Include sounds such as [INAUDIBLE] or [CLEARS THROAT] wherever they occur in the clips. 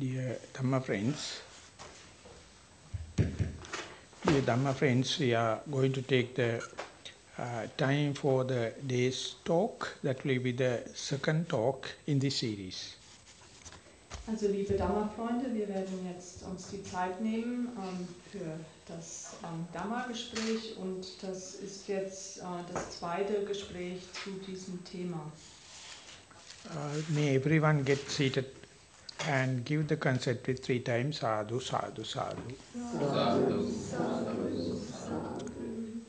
Dear Dhamma friends, dear Dhamma friends, we are going to take the uh, time for the day's talk. That will be the second talk in this series. Also liebe Dhamma-Freunde, wir werden jetzt uns die Zeit nehmen ähm, für das ähm, Dhamma-Gespräch und das ist jetzt äh, das zweite Gespräch zu diesem Thema. Uh, may everyone get seated and give the consent with three times sadhu, sadhu, sadhu.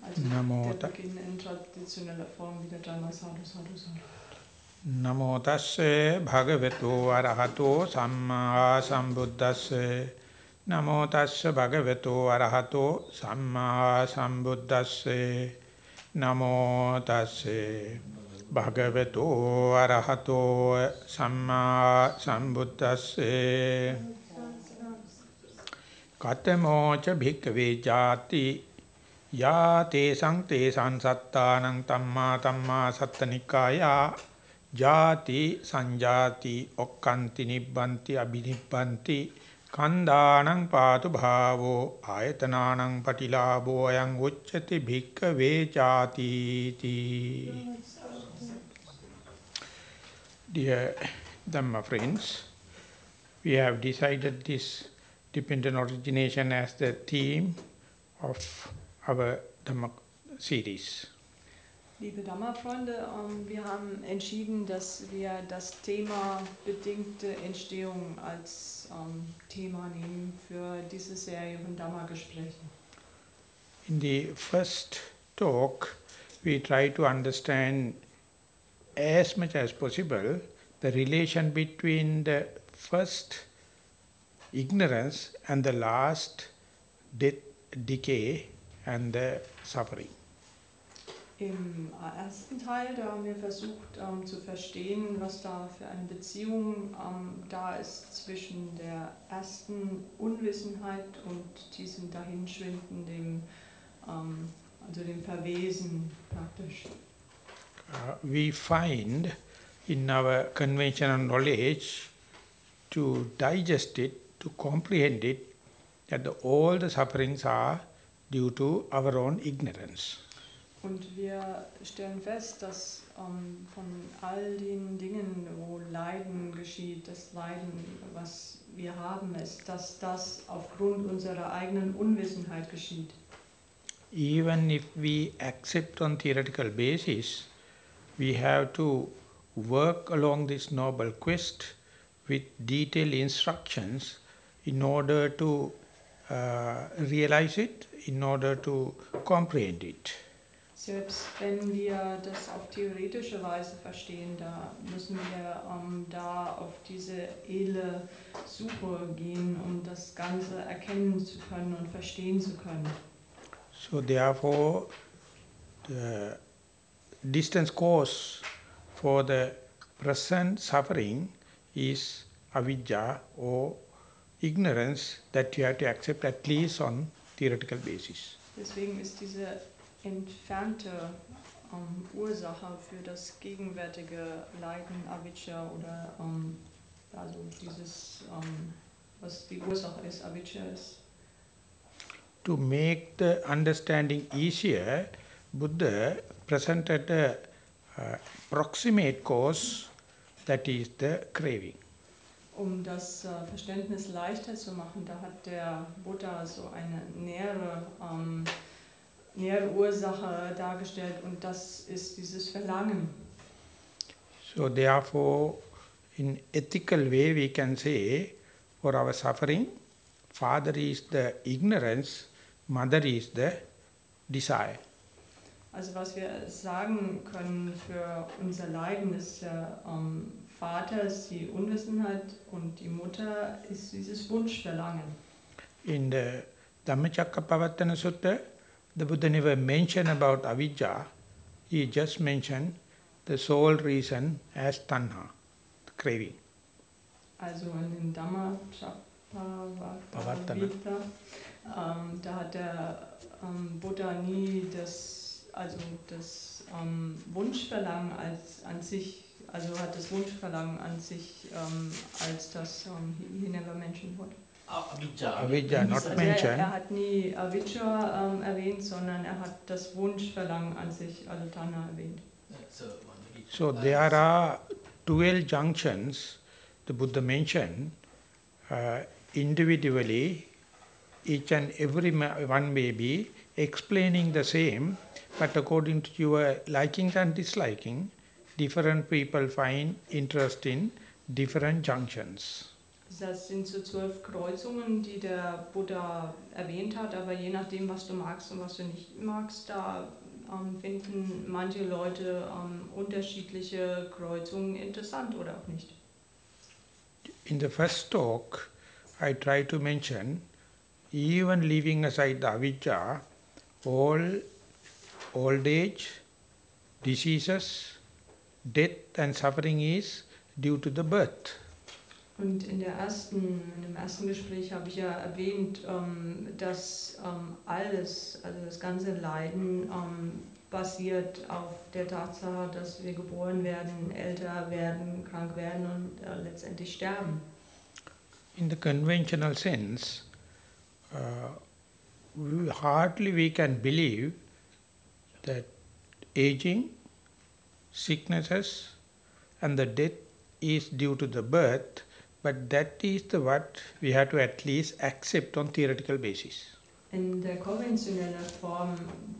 Also Namo der Ta- Beginn in traditioneller Form wieder dreimal Sadhu, Sadhu, Sadhu. නමෝ තස්සේ භගවතු අරහතෝ සම්මා සම්බුද්දස්සේ නමෝ තස්සේ භගවතු අරහතෝ සම්මා සම්බුද්දස්සේ නමෝ තස්සේ භගවතු අරහතෝ සම්මා සම්බුද්දස්සේ. කතමෝච භික්ඛවේ ජාති යා තේසං තේසං සත්තානං තම්මා තම්මා සත්තනිකායා. ජාති සංජාති ඔක්칸ති නිබ්බන්ති අබිනිබ්බන්ති කන්දානං පාතු භාවෝ ආයතනානං පටිලාභෝ අයං උච්චති භික්ඛවේ ජාති තී Dear Dhamma friends, we have decided this dependent origination as the theme of our Dhamma series. Liebe Dhamma-Freunde, ähm, wir haben entschieden, dass wir das Thema bedingte Entstehung als ähm, Thema nehmen für diese Serie von Dhamma-Gesprächen. In the first talk, we try to understand as much as possible the relation between the first ignorance and the last death, decay and the suffering. Im ersten Teil, da haben wir versucht ähm, zu verstehen, was da für eine Beziehung ähm, da ist zwischen der ersten Unwissenheit und diesem Dahinschwinden, dem, ähm, also dem Verwesen praktisch. We find in our conventional knowledge to digest it, to comprehend it, that the, all the sufferings are due to our own ignorance. Und wir stellen fest, dass ähm, von all den Dingen, wo Leiden geschieht, das Leiden, was wir haben, ist, dass das aufgrund unserer eigenen Unwissenheit geschieht. Even if we accept on theoretical basis, we have to work along this noble quest with detailed instructions in order to uh, realize it, in order to comprehend it. Selbst wenn wir das auf theoretische Weise verstehen, da müssen wir ähm, da auf diese edle Suche gehen, um das Ganze erkennen zu können und verstehen zu können. So therefore, the distance cause for the present suffering is avidya or ignorance that you have to accept at least on theoretical basis. Deswegen ist diese entfernte ähm, Ursache für das gegenwärtige Leiden Avijja oder ähm, also dieses, ähm, was die Ursache ist, Avijja ist. To make the understanding easier, Buddha presented a uh, proximate cause that is the craving. Um das äh, Verständnis leichter zu machen, da hat der Buddha so eine nähere, ähm, nähere Ursache dargestellt und das ist dieses Verlangen. So therefore, in ethical way we can say, for our suffering, father is the ignorance, mother is the desire. Also was wir sagen können für unser Leiden ist der ähm, Vater ist die Unwissenheit und die Mutter ist dieses Wunschverlangen. In the Dhammacakkappavattana Sutta, the Buddha never mentioned about avijja, he just mentioned the sole reason as tanha, craving. Also in dem Dhamma Pavattana. ähm, da hat der ähm, Buddha nie das, also das ähm, Wunschverlangen als an sich also hat das Wunschverlangen an sich ähm, als das ähm, hier never mentioned wurde. Avijja not Also er, mentioned. er hat nie Avijja ähm, erwähnt, sondern er hat das Wunschverlangen an sich, also Tanha, erwähnt. So there are 12 junctions the Buddha mentioned uh, individually. Each and every ma- one may be explaining the same, but according to your liking and disliking, different people find interest in different junctions. Das sind so zwölf Kreuzungen, die der Buddha erwähnt hat, aber je nachdem, was du magst und was du nicht magst, da ähm, finden manche Leute ähm, unterschiedliche Kreuzungen interessant oder auch nicht. In the first talk, I try to mention, even leaving aside the avijja, all old age, diseases, death and suffering is due to the birth. Und in, der ersten, in dem ersten Gespräch habe ich ja erwähnt, ähm, dass ähm, alles, also das ganze Leiden ähm, basiert auf der Tatsache, dass wir geboren werden, älter werden, krank werden und äh, letztendlich sterben. In the conventional sense, uh, hardly we can believe that aging, sicknesses and the death is due to the birth, but that is the what we have to at least accept on theoretical basis. In der konventionellen Form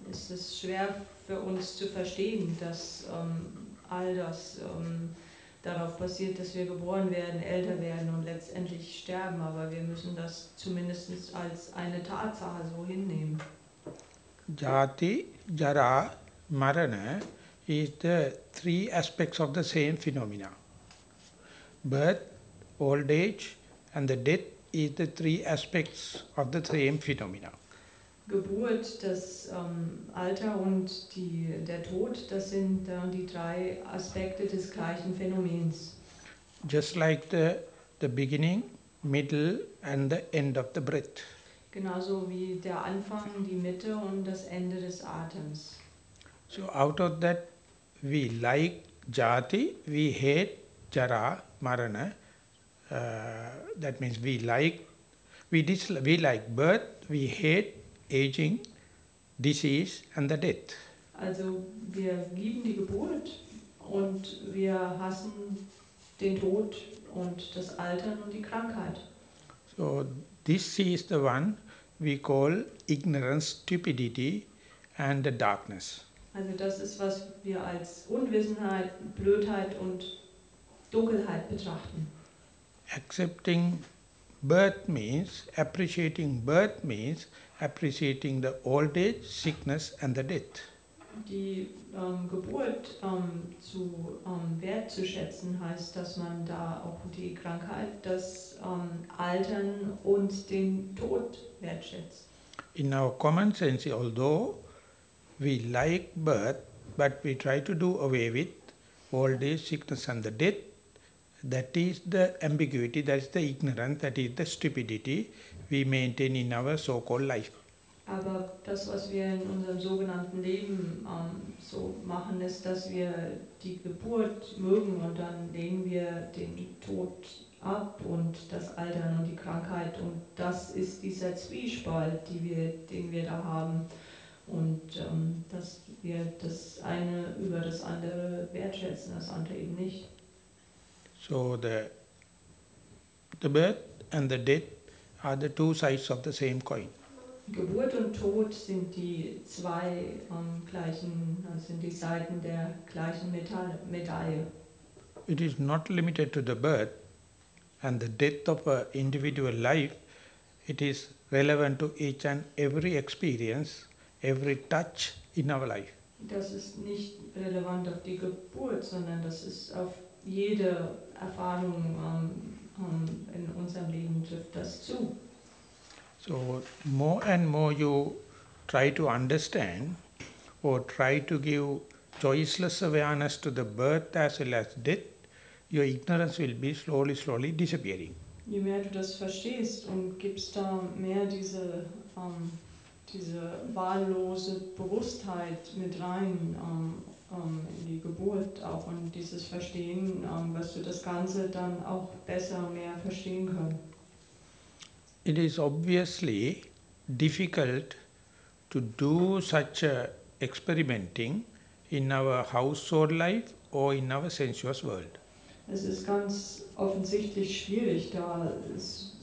ist es schwer für uns zu verstehen, dass ähm, all das ähm, darauf basiert, dass wir geboren werden, älter werden und letztendlich sterben. Aber wir müssen das zumindest als eine Tatsache so hinnehmen. Jati, Jara, Marana is the three aspects of the same phenomena. Birth, old age and the death is the three aspects of the same phenomena. Geburt, das ähm, Alter und die, der Tod, das sind äh, die drei Aspekte des gleichen Phänomens. Just like the, the beginning, middle and the end of the breath. Genauso wie der Anfang, die Mitte und das Ende des Atems. So out of that we like jati, we hate jara, marana. Uh, that means we like, we, disl- we like birth, we hate aging, disease and the death. Also wir lieben die Geburt und wir hassen den Tod und das Altern und die Krankheit. So this is the one we call ignorance, stupidity and the darkness. Also das ist, was wir als Unwissenheit, Blödheit und Dunkelheit betrachten. Accepting birth means, appreciating birth means appreciating the old age, sickness and the death. Die ähm, Geburt ähm, zu ähm, wertzuschätzen heißt, dass man da auch die Krankheit, das ähm, Altern und den Tod wertschätzt. In our common sense, although we like birth, but we try to do away with old age, sickness and the death, that is the ambiguity, that is the ignorance, that is the stupidity we maintain in our so-called life. Aber das, was wir in unserem sogenannten Leben ähm, so machen, ist, dass wir die Geburt mögen und dann lehnen wir den Tod ab und das Altern und die Krankheit. Und das ist dieser Zwiespalt, die wir, den wir da haben. Und ähm, dass wir das eine über das andere wertschätzen, das andere eben nicht. So the, the birth and the death are the two sides of the same coin. Geburt und Tod sind die zwei ähm, gleichen, sind die Seiten der gleichen Metall Medaille. It is not limited to the birth and the death of an individual life. It is relevant to each and every experience, every touch in our life. Das ist nicht relevant auf die Geburt, sondern das ist auf jede Erfahrung ähm, ähm, in unserem Leben trifft das zu. So more and more you try to understand or try to give choiceless awareness to the birth as well as death, your ignorance will be slowly, slowly disappearing. Je mehr du das verstehst und gibst da mehr diese, ähm, diese wahllose Bewusstheit mit rein, ähm, in die Geburt auch und dieses Verstehen, ähm, wirst du das Ganze dann auch besser, mehr verstehen können. It is obviously difficult to do such a experimenting in our household life or in our sensuous world. Es ist ganz offensichtlich schwierig, da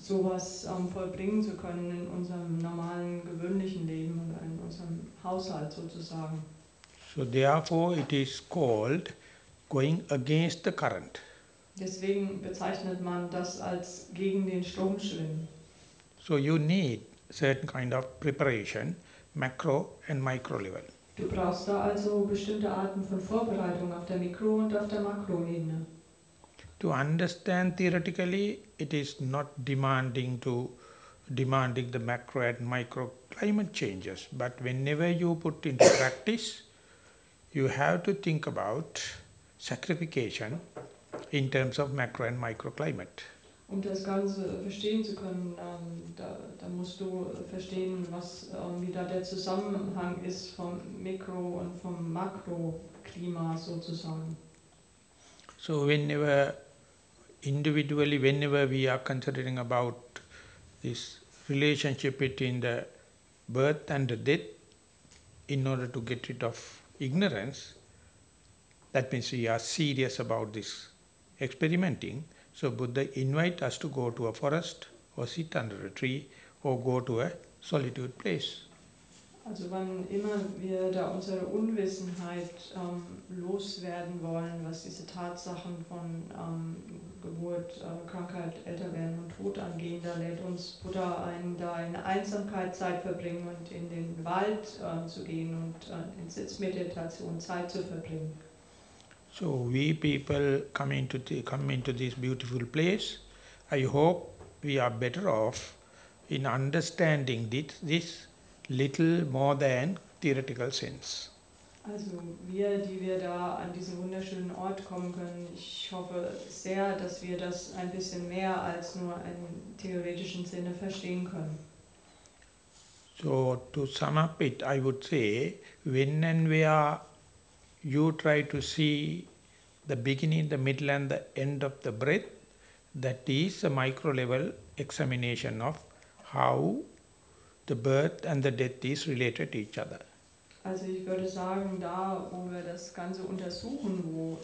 sowas ähm, vollbringen zu können in unserem normalen, gewöhnlichen Leben oder in unserem Haushalt sozusagen. So therefore it is called going against the current. Deswegen bezeichnet man das als gegen den Strom schwimmen. So you need certain kind of preparation, macro and micro level. Du brauchst da also bestimmte Arten von Vorbereitung auf der Mikro- und auf der Makroebene. To understand theoretically, it is not demanding to demanding the macro and micro climate changes. But whenever you put into practice, you have to think about sacrification in terms of macro and microclimate. Um das Ganze verstehen zu können, ähm, da, da, musst du verstehen, was, ähm, wie da der Zusammenhang ist vom Mikro- und vom Makroklima sozusagen. So whenever, individually, whenever we are considering about this relationship between the birth and the death, in order to get rid of ignorance, that means we are serious about this experimenting. So Buddha invite us to go to a forest or sit under a tree or go to a solitude place. Also wann immer wir da unsere Unwissenheit ähm, loswerden wollen, was diese Tatsachen von ähm, Geburt, äh, Krankheit, Älterwerden und Tod angehen, da lädt uns Buddha ein, da in Einsamkeit Zeit verbringen und in den Wald äh, zu gehen und äh, in Sitzmeditation Zeit zu verbringen. So we people come into, the, come into this beautiful place. I hope we are better off in understanding this, this little more than theoretical sense. Also wir, die wir da an diesen wunderschönen Ort kommen können, ich hoffe sehr, dass wir das ein bisschen mehr als nur im theoretischen Sinne verstehen können. So to sum up it, I would say, when and where you try to see the beginning, the middle and the end of the breath, that is a micro level examination of how the birth and the death is related to each other. Also ich würde sagen, da wo wir das Ganze untersuchen, wo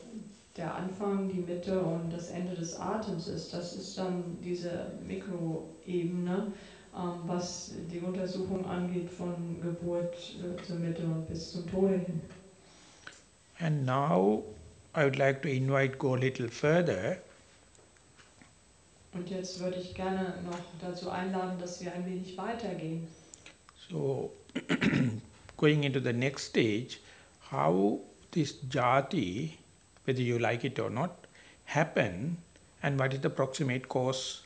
der Anfang, die Mitte und das Ende des Atems ist, das ist dann diese Mikroebene, ähm, was die Untersuchung angeht von Geburt äh, zur Mitte und bis zum Tode hin. And now I would like to invite go a little further Und jetzt würde ich gerne noch dazu einladen, dass wir ein wenig weitergehen. So, [CLEARS THROAT] going into the next stage, how this jati, whether you like it or not, happen and what is the proximate cause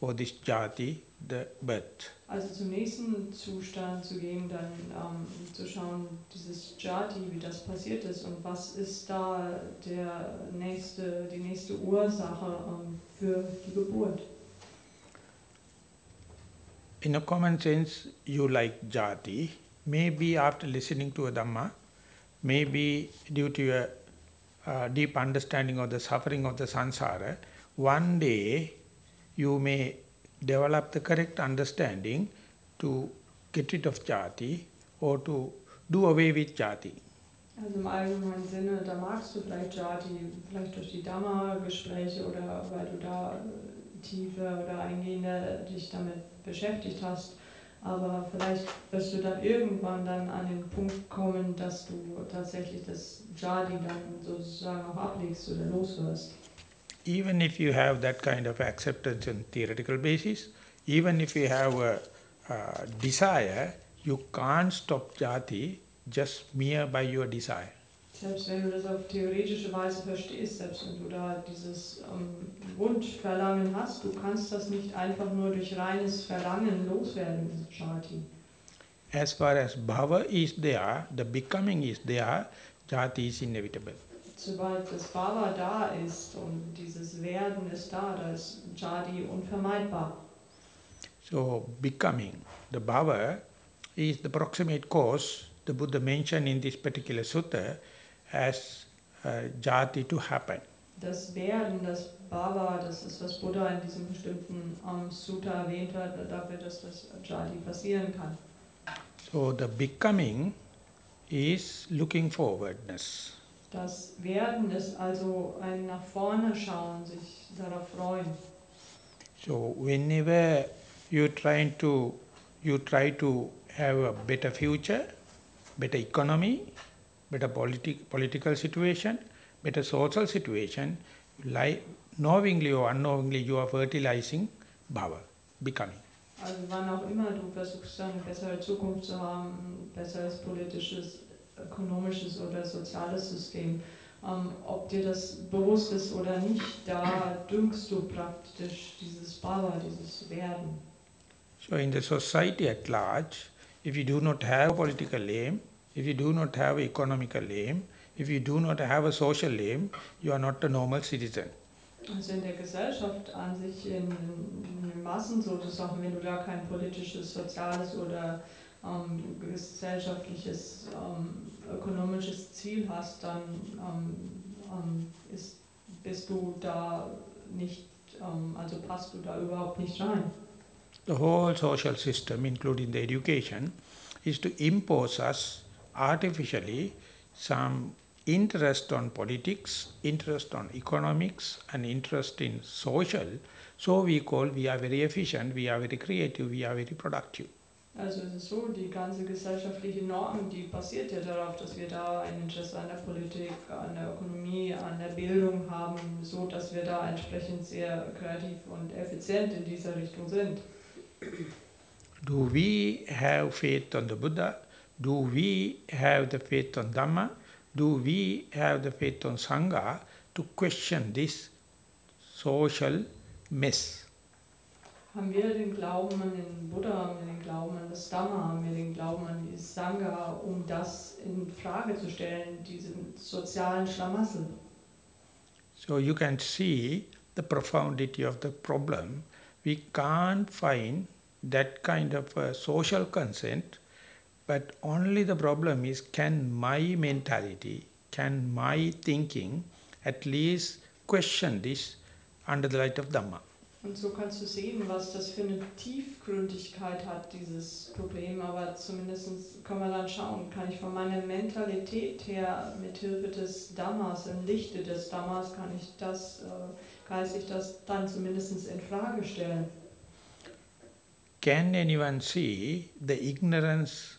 for this jati, the birth. Also zum nächsten Zustand zu gehen, dann ähm, zu schauen, dieses Jati, wie das passiert ist und was ist da der nächste, die nächste Ursache ähm, für die Geburt. In a common sense, you like jati, maybe after listening to a Dhamma, maybe due to a uh, deep understanding of the suffering of the samsara, one day you may develop the correct understanding to get rid of jati or to do away with jati. Also im allgemeinen Sinne, da magst du vielleicht Jati, vielleicht durch die Dhamma-Gespräche oder weil du da äh, tiefer oder eingehender dich damit beschäftigt hast. Aber vielleicht wirst du dann irgendwann dann an den Punkt kommen, dass du tatsächlich das Jadi dann sozusagen auch ablegst oder loswirst. Even if you have that kind of acceptance on theoretical basis, even if you have a, a desire, you can't stop jati just mere by your desire. Selbst wenn du das auf theoretische Weise verstehst, selbst wenn du da dieses ähm, Wunsch, Verlangen hast, du kannst das nicht einfach nur durch reines Verlangen loswerden, dieses Jati. As far as bhava is there, the becoming is there, jati is inevitable. Sobald das Bhava da ist und dieses Werden ist da, da ist Jadi unvermeidbar. So becoming, the bhava is the proximate cause the Buddha mentioned in this particular sutta as uh, jati to happen. Das Werden, das Bhava, das ist, was Buddha in diesem bestimmten um, Sutta erwähnt hat, dafür, dass das Jati passieren kann. So the becoming is looking forwardness. Das Werden ist also ein nach vorne schauen, sich darauf freuen. So whenever you trying to you try to have a better future, better economy, better politi political situation, better social situation, like knowingly or unknowingly you are fertilizing bhava, becoming. Also wann auch immer du versuchst, eine bessere Zukunft zu haben, ein besseres politisches, ökonomisches oder soziales System, ähm, ob dir das bewusst ist oder nicht, da düngst du praktisch dieses Bhava, dieses Werden. So in the society at large, if you do not have political aim, if you do not have economical aim, if you do not have a social aim, you are not a normal citizen. Also in der Gesellschaft an sich, in, in den Massen sozusagen, wenn du da kein politisches, soziales oder Ähm, gesellschaftliches, ähm, ökonomisches Ziel hast, dann ähm, ähm ist, bist du da nicht, ähm, also passt du da überhaupt nicht rein. The whole social system, including the education, is to impose us artificially some interest on politics, interest on economics, and interest in social. So we call we are very efficient, we are very creative, we are very productive. Also es ist so, die ganze gesellschaftliche Norm, die basiert ja darauf, dass wir da ein Interesse an der Politik, an der Ökonomie, an der Bildung haben, so dass wir da entsprechend sehr kreativ und effizient in dieser Richtung sind. Do we have faith on the Buddha? Do we have the faith on Dhamma? Do we have the faith on Sangha to question this social mess? Haben wir den Glauben an den Buddha, haben wir den Glauben an das Dhamma, haben wir den Glauben an die Sangha, um das in Frage zu stellen, diesen sozialen Schlamassel? So you can see the profundity of the problem. We can't find that kind of social consent, but only the problem is can my mentality, can my thinking at least question this under the light of Dhamma. Und so kannst du sehen, was das für eine Tiefgründigkeit hat, dieses Problem. Aber zumindest können wir dann schauen, kann ich von meiner Mentalität her mit Hilfe des Dhammas, im Lichte des Dhammas, kann ich das, äh, geistig das dann zumindest in Frage stellen. Can anyone see the ignorance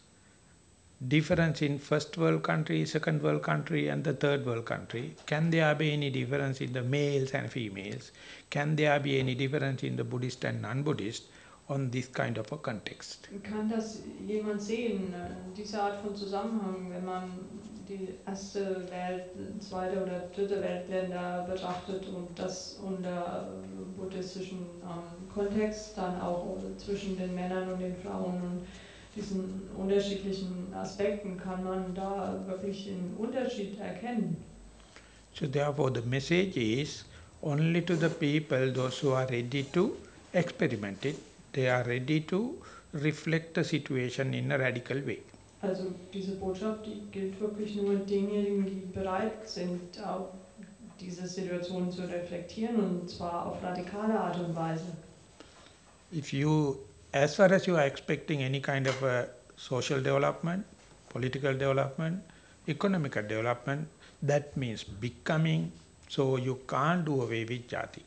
difference in first world country, second world country and the third world country? Can there be any difference in the males and females? Can there be any difference in the Buddhist and non-Buddhist on this kind of a context? Kann das jemand sehen, diese Art von Zusammenhang, wenn man die erste Welt, zweite oder dritte Weltländer betrachtet und das unter buddhistischen ähm, Kontext, dann auch zwischen den Männern und den Frauen und diesen unterschiedlichen Aspekten kann man da wirklich einen Unterschied erkennen. So therefore the message is only to the people, those who are ready to experiment it, they are ready to reflect the situation in a radical way. Also diese Botschaft, die gilt wirklich nur denjenigen, die bereit sind, auch diese Situation zu reflektieren und zwar auf radikale Art und Weise. If you, as far as you are expecting any kind of a social development, political development, economical development, that means becoming So you can't do away with jati.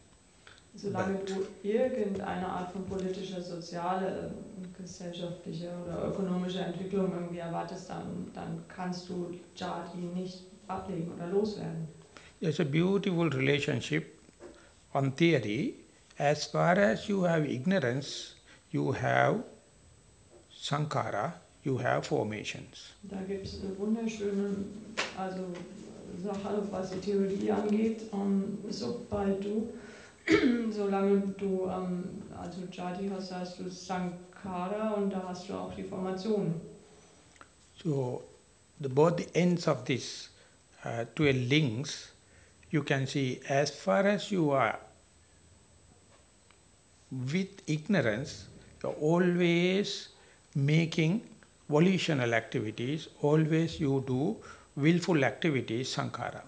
Solange du irgendeine Art von politischer, sozialer, ähm, gesellschaftlicher oder ökonomischer Entwicklung irgendwie erwartest, dann, dann kannst du Jati nicht ablegen oder loswerden. There's a beautiful relationship on theory. As far as you have ignorance, you have sankara, you have formations. Da gibt es eine wunderschöne, also Sache, was die Theorie angeht. Um, sobald du, [CLEARS THROAT] solange du um, also Jati hast, hast du Sankara und da hast du auch die Formation. So, the, both the ends of this uh, two links, you can see as far as you are with ignorance, you're always making volitional activities, always you do willful activity is sankhara.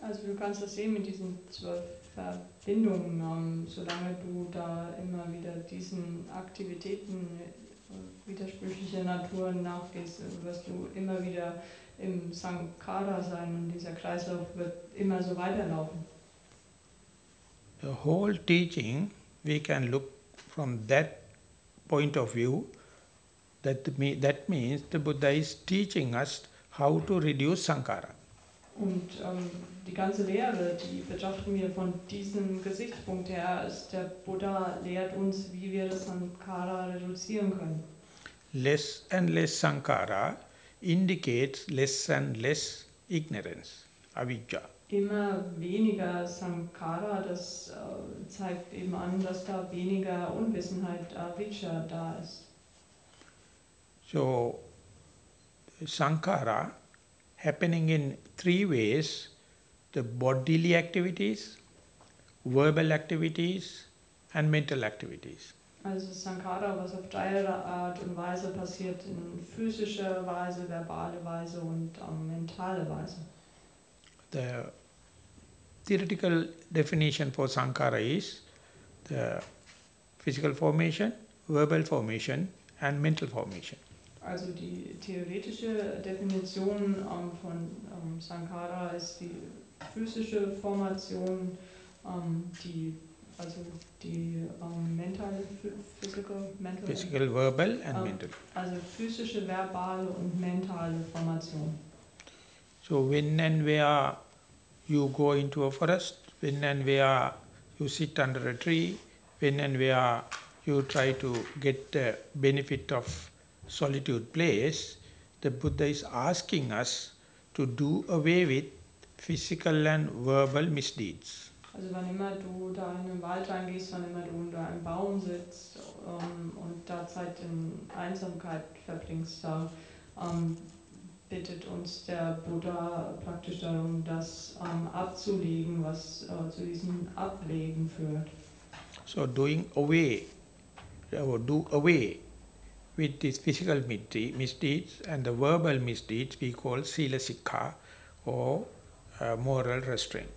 Also du kannst das sehen mit diesen zwölf Verbindungen, ähm, solange du da immer wieder diesen Aktivitäten äh, widersprüchlicher Natur nachgehst, wirst du immer wieder im Sankhara sein und dieser Kreislauf wird immer so weiterlaufen. The whole teaching, we can look from that point of view, that, that means the Buddha is teaching us how to reduce sankhara. Und ähm, die ganze Lehre, die betrachten wir von diesem Gesichtspunkt her, ist der Buddha lehrt uns, wie wir das Sankhara reduzieren können. Less and less sankhara indicates less and less ignorance, avijja. Immer weniger Sankhara, das äh, zeigt eben an, dass da weniger Unwissenheit, avijja, da ist. So, sankhara happening in three ways, the bodily activities, verbal activities and mental activities. Also Sankhara, was auf dreierlei Art und Weise passiert, in physischer Weise, verbale Weise und ähm, mentale Weise. The theoretical definition for Sankhara is the physical formation, verbal formation and mental formation. Also die theoretische Definition ähm, von ähm, Sankara ist die physische Formation, ähm, die also die ähm, mentale, physical, mental, physical, verbal and ähm, mental. Also physische, verbale und mentale Formation. So when and where you go into a forest, when and where you sit under a tree, when and where you try to get the benefit of solitude place, the Buddha is asking us to do away with physical and verbal misdeeds. Also wann immer du da in den Wald reingehst, wann immer du unter einem Baum sitzt um, und da Zeit in Einsamkeit verbringst, da um, bittet uns der Buddha praktisch darum, das um, abzulegen, was uh, zu diesem Ablegen führt. So doing away, or do away with these physical misdeeds and the verbal misdeeds we call sila sikha or uh, moral restraint.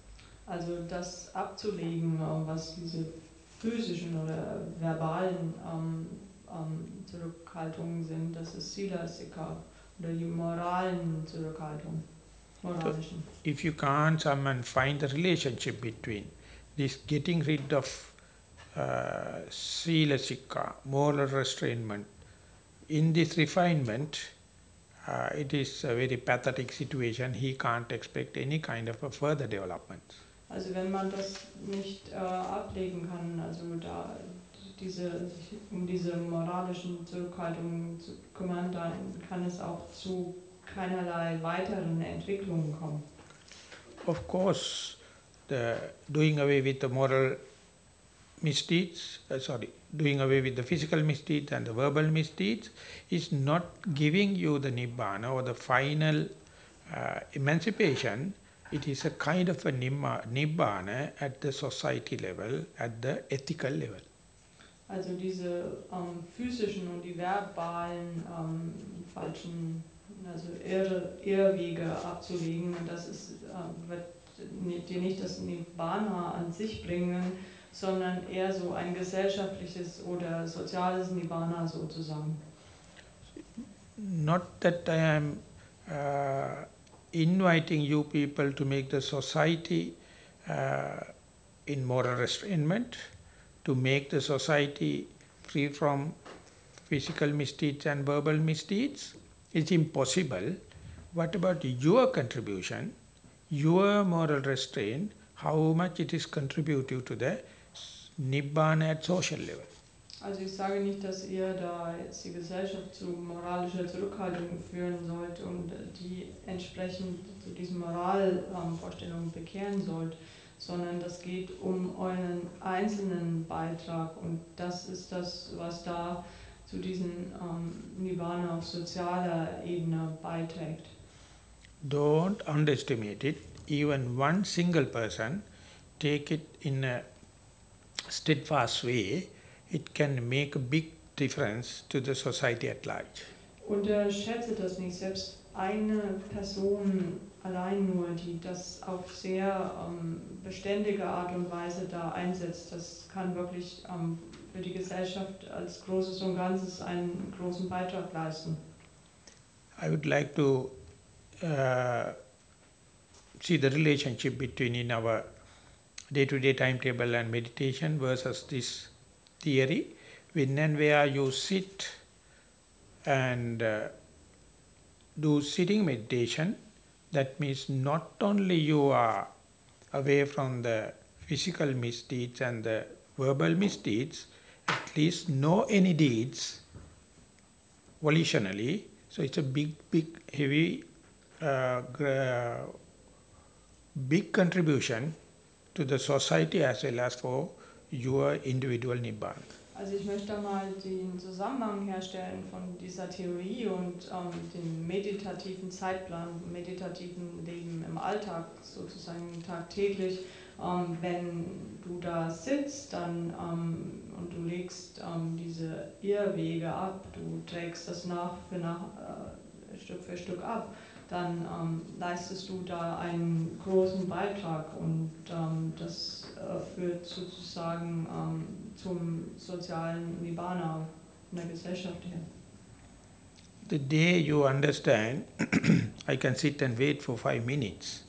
Also das abzulegen, was diese physischen oder verbalen ähm, ähm, Zurückhaltungen sind, das ist sila sikha die moralen Zurückhaltung, moralischen. So if you can't someone find the relationship between this getting rid of uh, sila sikha, moral restrainment, in this refinement, uh, it is a very pathetic situation. He can't expect any kind of a further development. Also wenn man das nicht äh, ablegen kann, also da diese, um diese moralischen Zurückhaltungen zu kümmern, dann kann es auch zu keinerlei weiteren Entwicklungen kommen. Of course, the doing away with the moral misdeeds, uh, sorry, doing away with the physical misdeeds and the verbal misdeeds is not giving you the nibbana or the final uh, emancipation. It is a kind of a nibbana at the society level, at the ethical level. Also diese ähm, physischen und die verbalen ähm, falschen, also Irr Irrwege abzulegen, das ist, äh, wird dir nicht das Nibbana an sich bringen, sondern eher so ein gesellschaftliches oder soziales Nibbana sozusagen. Not that I am uh, inviting you people to make the society uh, in moral restrainment, to make the society free from physical misdeeds and verbal misdeeds. It's impossible. What about your contribution, your moral restraint, how much it is contributive to the Nibbana at social level. Also ich sage nicht, dass ihr da jetzt die Gesellschaft zu moralischer Zurückhaltung führen sollt und die entsprechend zu diesen Moralvorstellungen bekehren sollt, sondern das geht um euren einzelnen Beitrag und das ist das, was da zu diesem ähm, Nibbana auf sozialer Ebene beiträgt. Don't underestimate it. Even one single person take it in a steadfast way, it can make a big difference to the society at large. Unterschätze das nicht, selbst eine Person allein nur, die das auf sehr ähm, beständige Art und Weise da einsetzt, das kann wirklich ähm, für die Gesellschaft als Großes und Ganzes einen großen Beitrag leisten. I would like to uh, see the relationship between in our day-to-day -day timetable and meditation versus this theory. When and where you sit and uh, do sitting meditation, that means not only you are away from the physical misdeeds and the verbal misdeeds, at least know any deeds volitionally. So it's a big, big, heavy, uh, big contribution to the society as well as for your individual Nibbana. Also ich möchte mal den Zusammenhang herstellen von dieser Theorie und ähm, dem meditativen Zeitplan, meditativen Leben im Alltag, sozusagen tagtäglich. Ähm, wenn du da sitzt dann, ähm, und du legst ähm, diese Irrwege ab, du trägst das nach für nach, äh, Stück für Stück ab, dann ähm, leistest du da einen großen Beitrag und ähm, das äh, führt sozusagen ähm, zum sozialen Nibbana in der Gesellschaft her. The day you understand, [CLEARS THROAT] I can sit and wait for five minutes,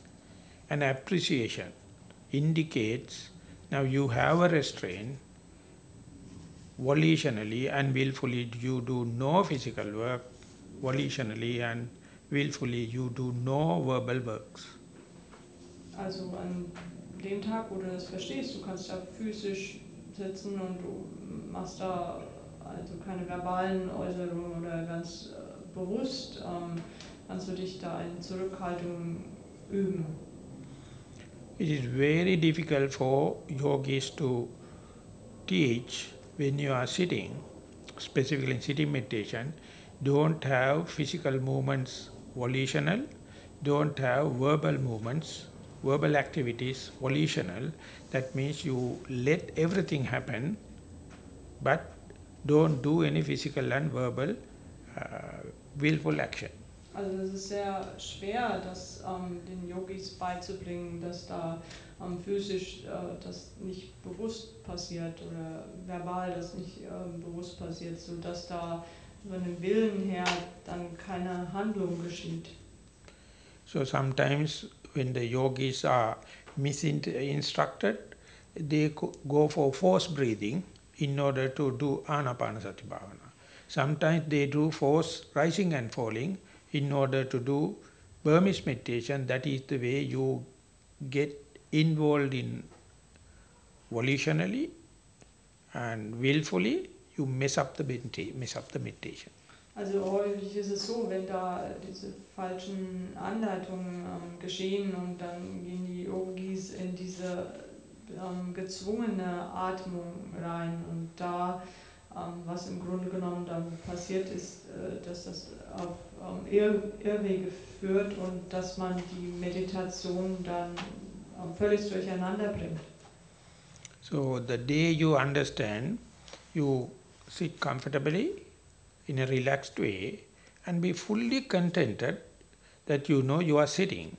an appreciation indicates now you have a restraint, volitionally and willfully you do no physical work, volitionally and willfully you do no verbal works. Also an dem Tag, wo du das verstehst, du kannst da physisch sitzen und du machst da also keine verbalen Äußerungen oder ganz äh, bewusst ähm, kannst du dich da in Zurückhaltung üben. It is very difficult for yogis to teach when you are sitting, specifically in sitting meditation, don't have physical movements volitional, don't have verbal movements, verbal activities volitional, that means you let everything happen, but don't do any physical and verbal uh, willful action. Also es ist sehr schwer, das ähm, den Yogis beizubringen, dass da ähm, physisch äh, das nicht bewusst passiert oder verbal das nicht äh, bewusst passiert, sodass da Willen her dann keine Handlung geschieht. So sometimes when the yogis are misinstructed, they go for force breathing in order to do anapanasati bhavana. Sometimes they do force rising and falling in order to do Burmese meditation. That is the way you get involved in volitionally and willfully, you mess up the, mess up the meditation. Also häufig ist es so, wenn da diese falschen Anleitungen ähm, geschehen und dann gehen die Yogis in diese ähm, gezwungene Atmung rein und da, ähm, was im Grunde genommen dann passiert ist, äh, dass das auf ähm, Irr Irrwege führt und dass man die Meditation dann ähm, völlig durcheinander bringt. So the day you understand, you sit comfortably, in a relaxed way and be fully contented that you know you are sitting.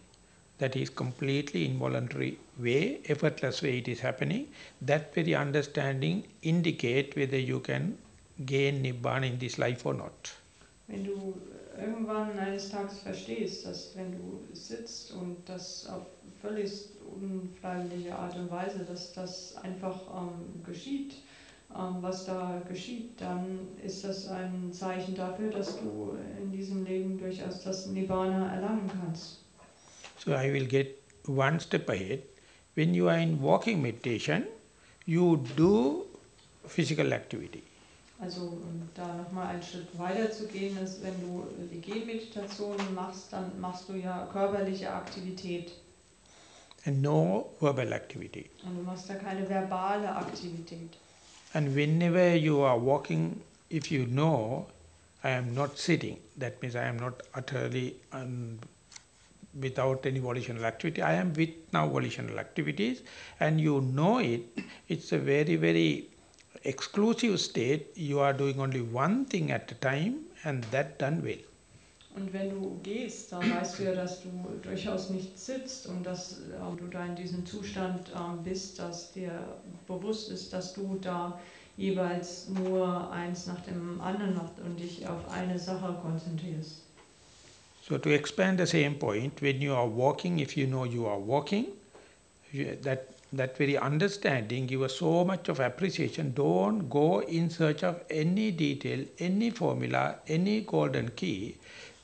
That is completely involuntary way, effortless way it is happening. That very understanding indicate whether you can gain Nibbana in this life or not. Wenn du irgendwann eines Tages verstehst, dass wenn du sitzt und das auf völlig unfreiwillige Art und Weise, dass das einfach ähm, geschieht, was da geschieht, dann ist das ein Zeichen dafür, dass du in diesem Leben durchaus das Nibbana erlangen kannst. So I will get one step ahead. When you are in walking meditation, you do physical activity. Also um da nochmal einen Schritt weiter zu gehen, ist, wenn du die Gehmeditation machst, dann machst du ja körperliche Aktivität. And no verbal activity. Und du machst da keine verbale Aktivität. And whenever you are walking, if you know, I am not sitting, that means I am not utterly um, without any volitional activity. I am with now volitional activities and you know it, it's a very, very exclusive state. You are doing only one thing at a time and that done well. Und wenn du gehst, dann weißt du ja, dass du durchaus nicht sitzt und dass äh, du da in diesem Zustand äh, bist, dass dir bewusst ist, dass du da jeweils nur eins nach dem anderen machst und dich auf eine Sache konzentrierst. So to expand the same point, when you are walking, if you know you are walking, you, that that very understanding give us so much of appreciation. Don't go in search of any detail, any formula, any golden key.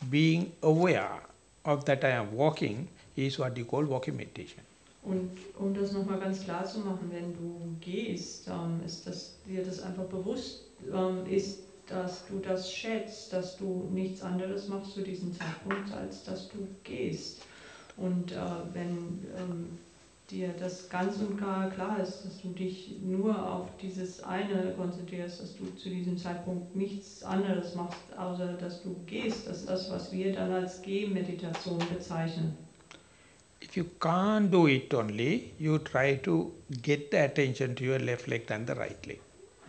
Being aware of that I am walking is what you call walking meditation. Und um das nochmal ganz klar zu machen, wenn du gehst, ähm, ist das, dir das einfach bewusst ähm, ist, dass du das schätzt, dass du nichts anderes machst zu diesem Zeitpunkt, als dass du gehst. Und äh, wenn ähm, dir das ganz und gar klar ist, dass du dich nur auf dieses eine konzentrierst, dass du zu diesem Zeitpunkt nichts anderes machst, außer dass du gehst. Das ist das, was wir dann als Gehmeditation bezeichnen. If you can't do it only, you try to get the attention to your left leg and the right leg.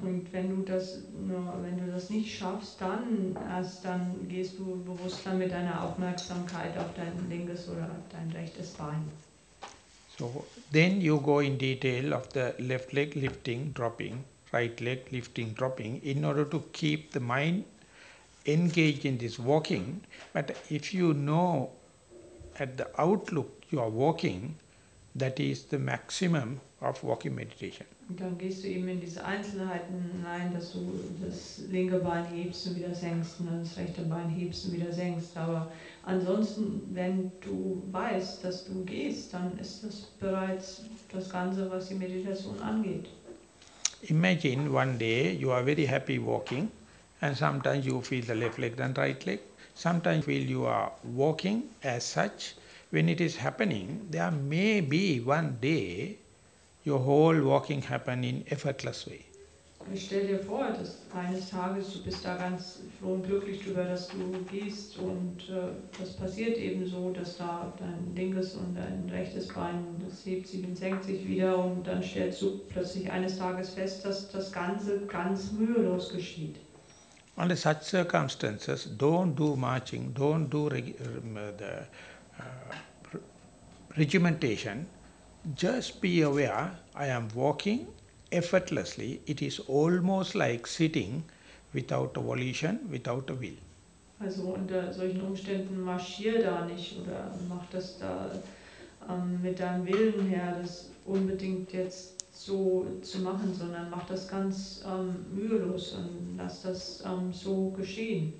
Und wenn du das, wenn du das nicht schaffst, dann erst dann gehst du bewusst dann mit deiner Aufmerksamkeit auf dein linkes oder dein rechtes Bein. So then you go in detail of the left leg lifting, dropping, right leg lifting, dropping in order to keep the mind engaged in this walking. But if you know at the outlook you are walking, that is the maximum of walking meditation. Dann gehst du eben in diese Einzelheiten hinein, dass du das linke Bein hebst und wieder senkst und dann das rechte Bein hebst und wieder senkst. Aber ansonsten, wenn du weißt, dass du gehst, dann ist das bereits das Ganze, was die Meditation angeht. Imagine one day you are very happy walking and sometimes you feel the left leg and right leg. Sometimes you feel you are walking as such. When it is happening, there may be one day your whole walking happen in effortless way. Ich stell dir vor, dass eines Tages du bist da ganz froh und glücklich darüber, dass du gehst und äh, das passiert eben so, dass da dein linkes und dein rechtes Bein, das hebt sich und senkt sich wieder und dann stellst du plötzlich eines Tages fest, dass das Ganze ganz mühelos geschieht. Under such circumstances, don't do marching, don't do reg the uh, regimentation, just be aware, I am walking effortlessly. It is almost like sitting without a volition, without a will. Also unter solchen Umständen marschier da nicht oder mach das da ähm, mit deinem Willen her, das unbedingt jetzt so zu machen, sondern mach das ganz ähm, mühelos und lass das ähm, so geschehen.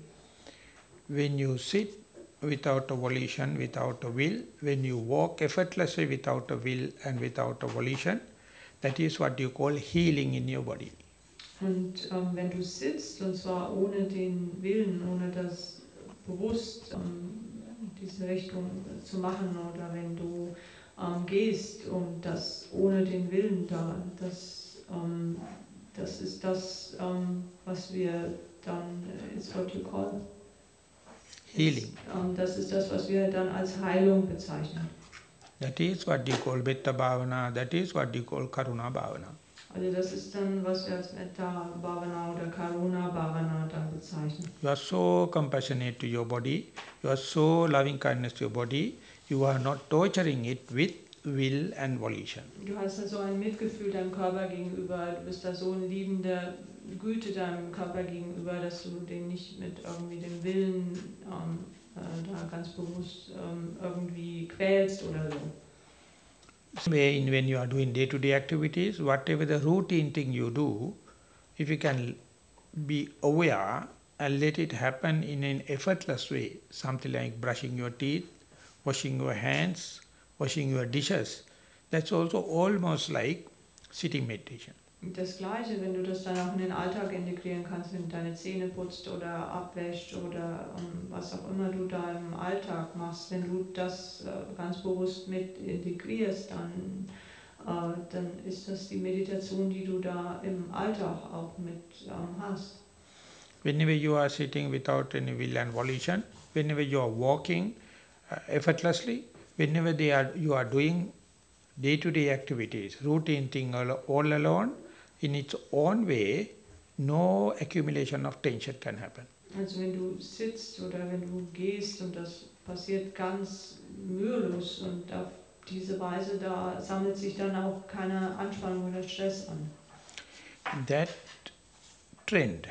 When you sit without a volition, without a will, when you walk effortlessly without a will and without a volition, that is what you call healing in your body. Und ähm, wenn du sitzt, und zwar ohne den Willen, ohne das bewusst ähm, diese Richtung zu machen, oder wenn du ähm, gehst und das ohne den Willen da, das, ähm, das ist das, ähm, was wir dann, it's what you call Healing. Ähm, das ist das, was wir dann als Heilung bezeichnen. That is what you call Metta Bhavana, that is what you call Karuna Bhavana. Also das ist dann, was wir als Metta Bhavana oder Karuna Bhavana dann bezeichnen. You are so compassionate to your body, you are so loving kindness to your body, you are not torturing it with will and volition. Du hast da so ein Mitgefühl deinem Körper gegenüber, du bist da so eine liebende Güte deinem Körper gegenüber, dass du den nicht mit irgendwie dem Willen ähm, äh, Äh, da ganz bewusst ähm, irgendwie quälst oder so. Way when you are doing day-to-day -day activities, whatever the routine thing you do, if you can be aware and let it happen in an effortless way, something like brushing your teeth, washing your hands, washing your dishes, that's also almost like sitting meditation. Das Gleiche, wenn du das dann auch in den Alltag integrieren kannst, wenn du deine Zähne putzt oder abwäscht oder um, was auch immer du da im Alltag machst, wenn du das uh, ganz bewusst mit integrierst, dann, uh, dann ist das die Meditation, die du da im Alltag auch mit um, hast. Whenever you are sitting without any will and volition, whenever you are walking uh, effortlessly, whenever they are, you are doing day-to-day -day activities, routine thing all, all alone, in its own way, no accumulation of tension can happen. Also wenn du sitzt oder wenn du gehst und das passiert ganz mühelos und auf diese Weise, da sammelt sich dann auch keine Anspannung oder Stress an. That trend,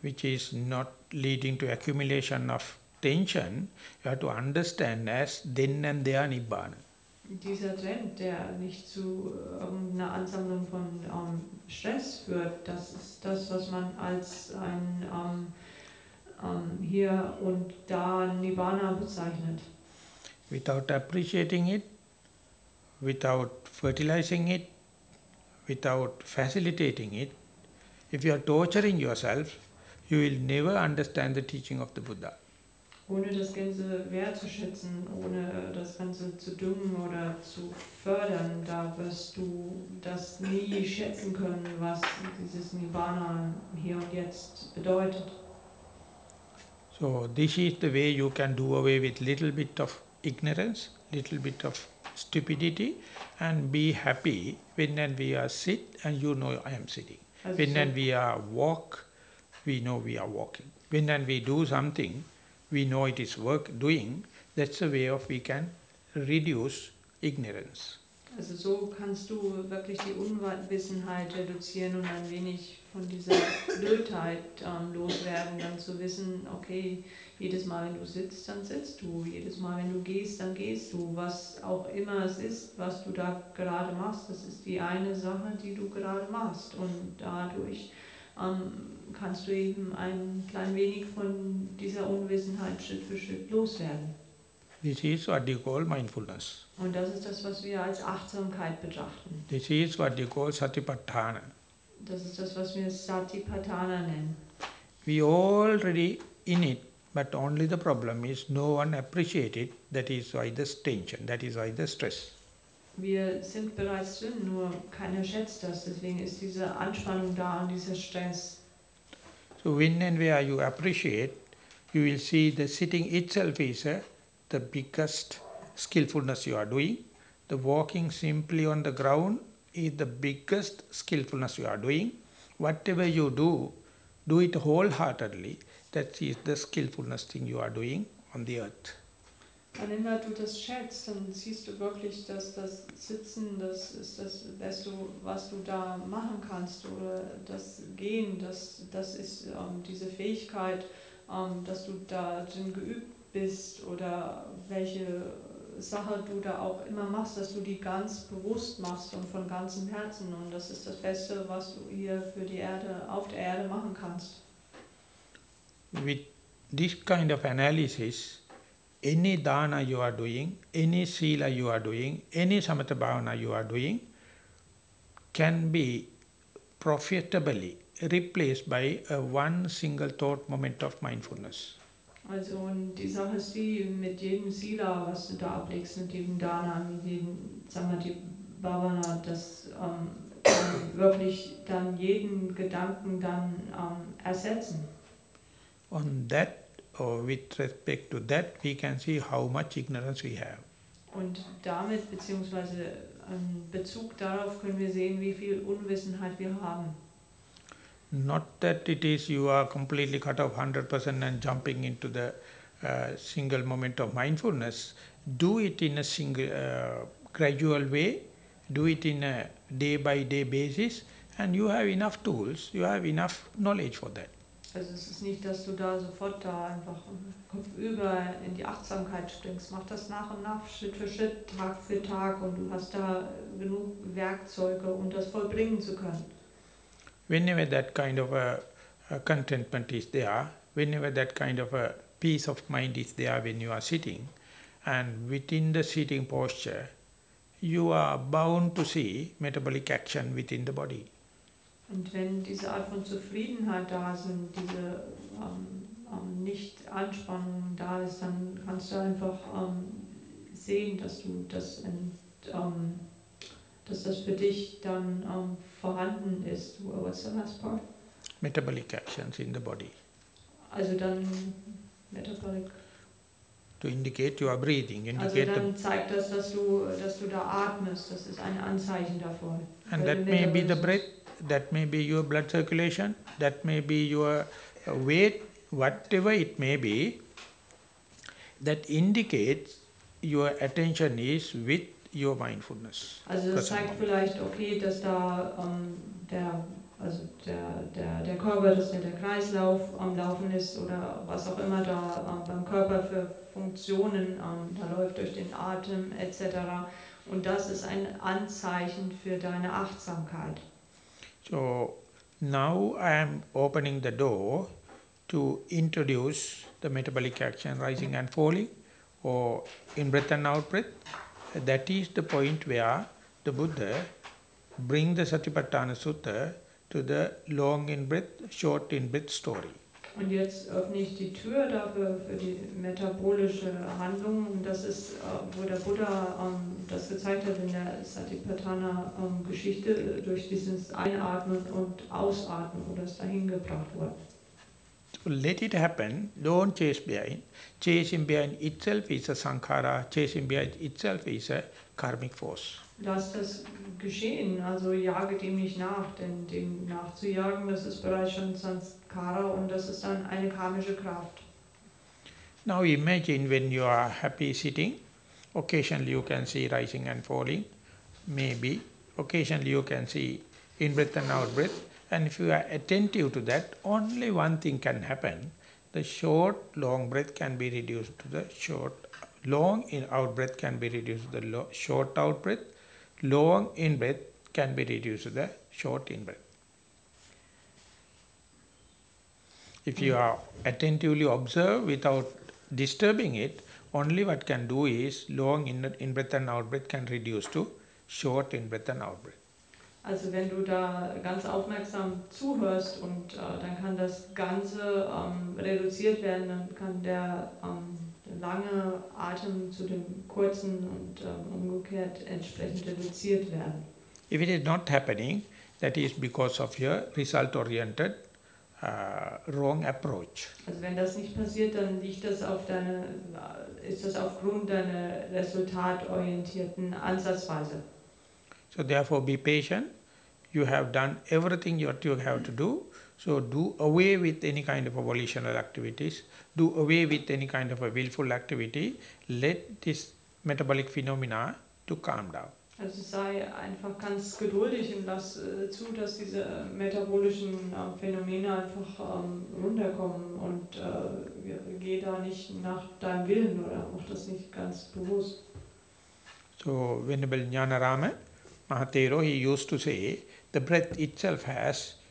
which is not leading to accumulation of tension, you have to understand as then and there Nibbana. Dieser Trend, der nicht zu irgendeiner Ansammlung von ähm, Stress führt, das ist das, was man als ein ähm, ähm, hier und da Nibbana bezeichnet. Without appreciating it, without fertilizing it, without facilitating it, if you are torturing yourself, you will never understand the teaching of the Buddha. Ohne das Ganze wertzuschätzen, ohne das Ganze zu düngen oder zu fördern, da wirst du das nie schätzen können, was dieses Nibbana hier und jetzt bedeutet. So this is the way you can do away with little bit of ignorance, little bit of stupidity and be happy when and we are sit and you know I am sitting. Also When so, and we are walk, we know we are walking. When and we do something, we know it is work doing. That's a way of we can reduce ignorance. also so kannst du wirklich die Unwissenheit reduzieren und ein wenig von dieser Blödheit ähm, loswerden, dann zu wissen, okay, jedes Mal, wenn du sitzt, dann sitzt du, jedes Mal, wenn du gehst, dann gehst du, was auch immer es ist, was du da gerade machst, das ist die eine Sache, die du gerade machst und dadurch ähm, kannst du eben ein klein wenig von dieser Unwissenheit Schritt für Schritt loswerden. This is what you call mindfulness. Und das ist das, was wir als Achtsamkeit betrachten. This is what you call satipatthana. Das ist das, was wir Satipatthana nennen. We already in it, but only the problem is no one appreciate it. That is why the tension, that is why the stress. Wir sind bereits drin, nur keiner schätzt das. Deswegen ist diese Anspannung da und dieser Stress. So when and where you appreciate, you will see the sitting itself is uh, the biggest skillfulness you are doing. The walking simply on the ground is the biggest skillfulness you are doing. Whatever you do, do it wholeheartedly. That is the skillfulness thing you are doing on the earth. Immer du das schätzt, dann siehst du wirklich, dass das Sitzen, das ist das Beste, was du da machen kannst. Oder das Gehen, das, das ist ähm, diese Fähigkeit, ähm, dass du da drin geübt bist. Oder welche Sache du da auch immer machst, dass du die ganz bewusst machst und von ganzem Herzen. Und das ist das Beste, was du hier für die Erde, auf der Erde machen kannst. With this kind of analysis, any dana you are doing, any sila you are doing, any samatha bhavana you are doing, can be profitably replaced by a one single thought moment of mindfulness. Also und die Sache ist die, mit jedem Sila, was du da ablegst, mit jedem Dana, mit jedem Samadhi Bhavana, das ähm, wirklich dann jeden Gedanken dann ähm, ersetzen. On that, or with respect to that, we can see how much ignorance we have. Und damit, beziehungsweise in Bezug darauf, können wir sehen, wie viel Unwissenheit wir haben. Not that it is you are completely cut off 100% and jumping into the uh, single moment of mindfulness. Do it in a single, uh, gradual way, do it in a day by day basis, and you have enough tools, you have enough knowledge for that. Also es ist nicht, dass du da sofort da einfach kopfüber in die Achtsamkeit springst. Mach das nach und nach, Schritt für Schritt, Tag für Tag und du hast da genug Werkzeuge, um das vollbringen zu können. Whenever that kind of a, a contentment is there, whenever that kind of a peace of mind is there when you are sitting, and within the sitting posture, you are bound to see metabolic action within the body. Und wenn diese Art von Zufriedenheit da sind, diese ähm, ähm, Nicht-Anspannung da ist, dann kannst du einfach ähm, sehen, dass du das, ent, ähm, dass das für dich dann ähm, vorhanden ist. What's the last part? Metabolic actions in the body Also dann Metabolic. to indicate you are breathing, Also indicate the, dann zeigt das, dass du, dass du da atmest. Das ist ein Anzeichen davon. and that may be the breath, that may be your blood circulation, that may be your uh, weight, whatever it may be, that indicates your attention is with your mindfulness. Also das zeigt vielleicht, okay, dass da ähm, der, also der, der, der Körper, dass der Kreislauf am Laufen ist oder was auch immer da ähm, beim Körper für Funktionen, ähm, da läuft durch den Atem etc. Und das ist ein Anzeichen für deine Achtsamkeit. So now I am opening the door to introduce the metabolic action rising and falling or in breath and out breath that is the point where the Buddha bring the Satipatthana Sutta to the long in breath, short in breath story. Und jetzt öffne ich die Tür dafür für die metabolische Handlung. Und das ist, äh, wo der Buddha ähm, das gezeigt hat in der Satipatthana-Geschichte, ähm, durch dieses Einatmen und Ausatmen, wo das dahin gebracht wurde. So let it happen, don't chase behind. Chasing behind itself is a sankhara, chasing behind itself is a karmic force. Lass das geschehen, also jage dem nicht nach, denn dem nachzujagen, das ist bereits schon Sanskara und das ist dann eine karmische Kraft. Now imagine when you are happy sitting, occasionally you can see rising and falling, maybe, occasionally you can see in-breath and out-breath, and if you are attentive to that, only one thing can happen. The short, long breath can be reduced to the short, long in-out breath can be reduced to the short out breath, long in-breath can be reduced to the short in-breath. If you are attentively observe without disturbing it, only what can do is long in-breath and out-breath can reduce to short in-breath and out-breath. Also wenn du da ganz aufmerksam zuhörst und äh, dann kann das Ganze ähm, reduziert werden, dann kann der, ähm, lange Atem zu dem kurzen und ähm, umgekehrt entsprechend reduziert werden. If it is not happening, that is because of your result-oriented uh, wrong approach. Also wenn das nicht passiert, dann liegt das auf deine, ist das aufgrund deiner resultatorientierten Ansatzweise. So therefore be patient. You have done everything what you have to do. So do away with any kind of volitional activities. Do away with any kind of a willful activity. Let this metabolic phenomena to calm down. Also sei einfach ganz geduldig und lass äh, zu, dass diese äh, metabolischen äh, Phänomene einfach ähm, runterkommen und äh, geh da nicht nach deinem Willen oder mach das nicht ganz bewusst. So Venerable Jnanarama Mahatero, he used to say, the breath itself has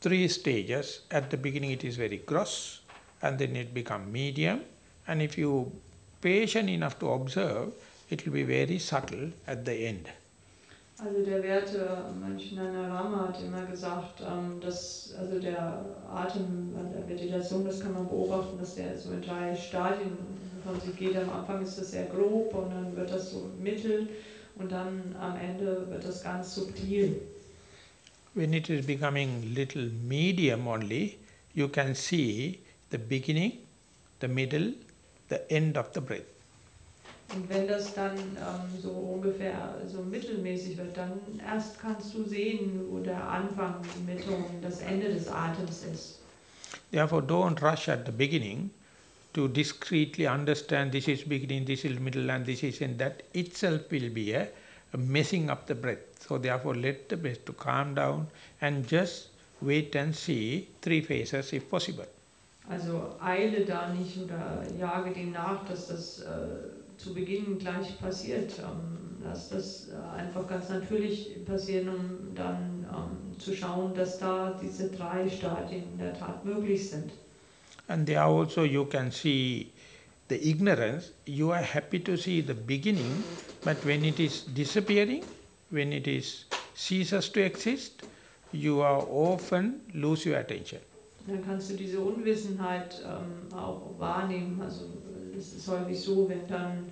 three stages. At the beginning it is very gross, and then it become medium, and if you patient enough to observe, it will be very subtle at the end. Also der Werte Mönch Nanarama hat immer gesagt, ähm, dass also der Atem an der Meditation, das kann man beobachten, dass der so in drei Stadien von sich geht. Am Anfang ist das sehr grob und dann wird das so mittel und dann am Ende wird das ganz subtil. When it is becoming little medium only, you can see the beginning, the middle, the end of the breath. Und wenn das dann ähm, so ungefähr so mittelmäßig wird, dann erst kannst du sehen, wo der Anfang, die Mitte und das Ende des Atems ist. Therefore, don't rush at the beginning to discreetly understand this is beginning, this is middle and this is end. That itself will be a, a messing up the breath. So therefore, let the breath to calm down and just wait and see three phases if possible. Also eile da nicht oder jage dem nach, dass das äh, zu Beginn gleich passiert. Ähm, lass das äh, einfach ganz natürlich passieren, um dann ähm, zu schauen, dass da diese drei Stadien in der Tat möglich sind. And there also you can see the ignorance. You are happy to see the beginning, but when it is disappearing, when it is ceases to exist, you are often lose your attention. Dann kannst du diese Unwissenheit ähm, auch wahrnehmen. Also es ist häufig so, wenn dann